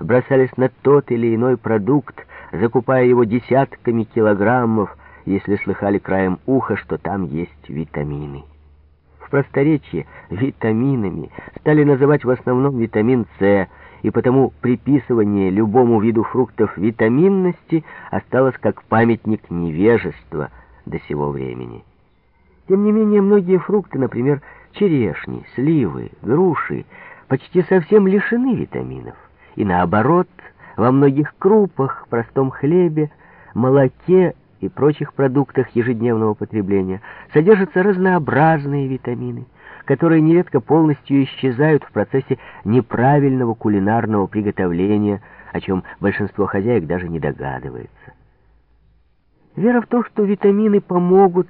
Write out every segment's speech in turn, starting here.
бросались на тот или иной продукт, закупая его десятками килограммов, если слыхали краем уха, что там есть витамины. В просторечии витаминами стали называть в основном витамин С, и потому приписывание любому виду фруктов витаминности осталось как памятник невежества до сего времени. Тем не менее, многие фрукты, например, черешни, сливы, груши, почти совсем лишены витаминов. И наоборот, во многих крупах, простом хлебе, молоке и прочих продуктах ежедневного потребления содержатся разнообразные витамины, которые нередко полностью исчезают в процессе неправильного кулинарного приготовления, о чем большинство хозяек даже не догадывается. Вера в то, что витамины помогут,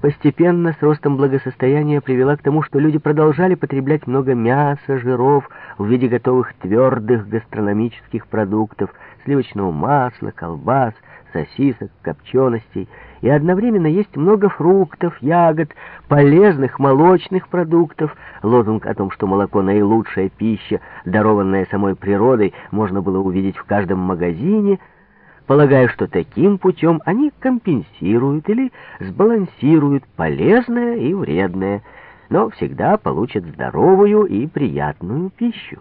постепенно с ростом благосостояния привела к тому, что люди продолжали потреблять много мяса, жиров в виде готовых твердых гастрономических продуктов, сливочного масла, колбас, сосисок, копченостей, и одновременно есть много фруктов, ягод, полезных молочных продуктов. Лозунг о том, что молоко наилучшая пища, дарованная самой природой, можно было увидеть в каждом магазине, полагая, что таким путем они компенсируют или сбалансируют полезное и вредное, но всегда получат здоровую и приятную пищу.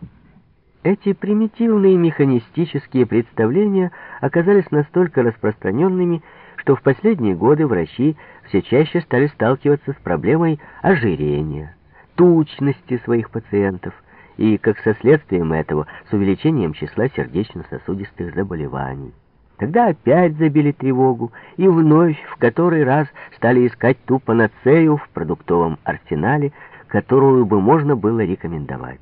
Эти примитивные механистические представления оказались настолько распространенными, что в последние годы врачи все чаще стали сталкиваться с проблемой ожирения, тучности своих пациентов и, как со следствием этого, с увеличением числа сердечно-сосудистых заболеваний. Тогда опять забили тревогу и вновь в который раз стали искать ту панацею в продуктовом арсенале, которую бы можно было рекомендовать.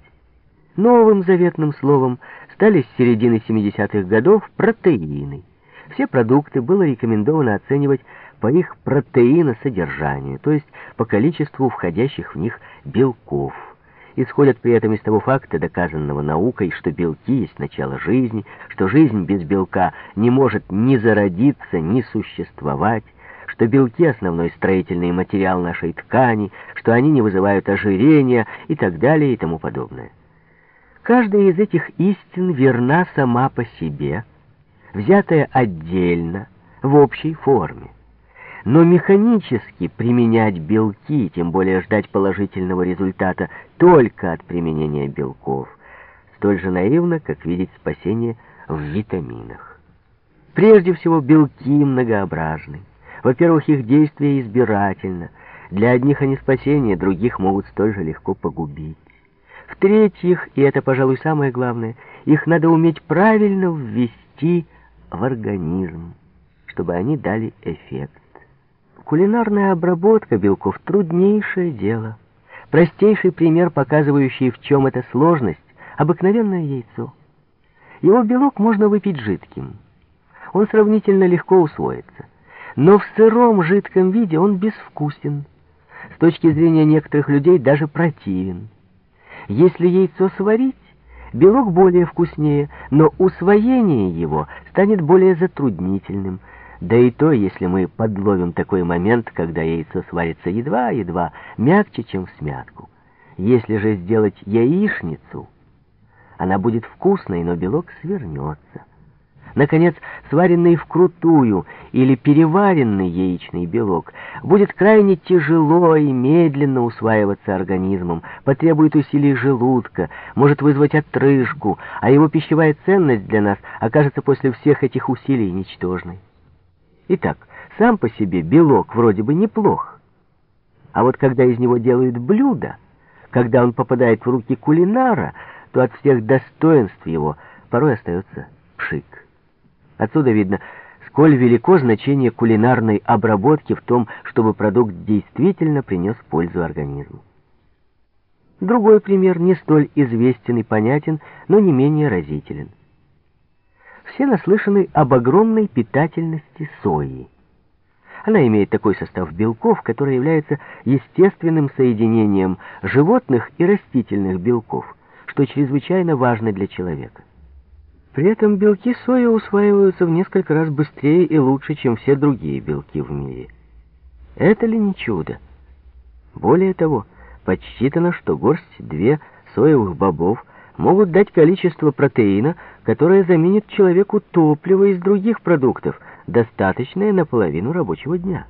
Новым заветным словом стали с середины 70-х годов протеины. Все продукты было рекомендовано оценивать по их протеиносодержанию, то есть по количеству входящих в них белков. Исходят при этом из того факта, доказанного наукой, что белки есть начало жизни, что жизнь без белка не может ни зародиться, ни существовать, что белки — основной строительный материал нашей ткани, что они не вызывают ожирения и так далее и тому подобное. Каждая из этих истин верна сама по себе, взятая отдельно, в общей форме. Но механически применять белки, тем более ждать положительного результата только от применения белков, столь же наивно, как видеть спасение в витаминах. Прежде всего, белки многообразны. Во-первых, их действие избирательно. Для одних они спасение, других могут столь же легко погубить. В-третьих, и это, пожалуй, самое главное, их надо уметь правильно ввести в организм, чтобы они дали эффект. Кулинарная обработка белков — труднейшее дело. Простейший пример, показывающий, в чем эта сложность, — обыкновенное яйцо. Его белок можно выпить жидким. Он сравнительно легко усвоится. Но в сыром жидком виде он безвкусен. С точки зрения некоторых людей даже противен. Если яйцо сварить, белок более вкуснее, но усвоение его станет более затруднительным. Да и то, если мы подловим такой момент, когда яйцо сварится едва-едва, мягче, чем в смятку. Если же сделать яичницу, она будет вкусной, но белок свернется. Наконец, сваренный вкрутую или переваренный яичный белок будет крайне тяжело и медленно усваиваться организмом, потребует усилий желудка, может вызвать отрыжку, а его пищевая ценность для нас окажется после всех этих усилий ничтожной. Итак, сам по себе белок вроде бы неплох, а вот когда из него делают блюдо, когда он попадает в руки кулинара, то от всех достоинств его порой остается пшик. Отсюда видно, сколь велико значение кулинарной обработки в том, чтобы продукт действительно принес пользу организму. Другой пример не столь известен и понятен, но не менее разителен. Все наслышаны об огромной питательности сои. Она имеет такой состав белков, который является естественным соединением животных и растительных белков, что чрезвычайно важно для человека. При этом белки сои усваиваются в несколько раз быстрее и лучше, чем все другие белки в мире. Это ли не чудо? Более того, подсчитано, что горсть-две соевых бобов могут дать количество протеина, которое заменит человеку топливо из других продуктов, достаточное на половину рабочего дня.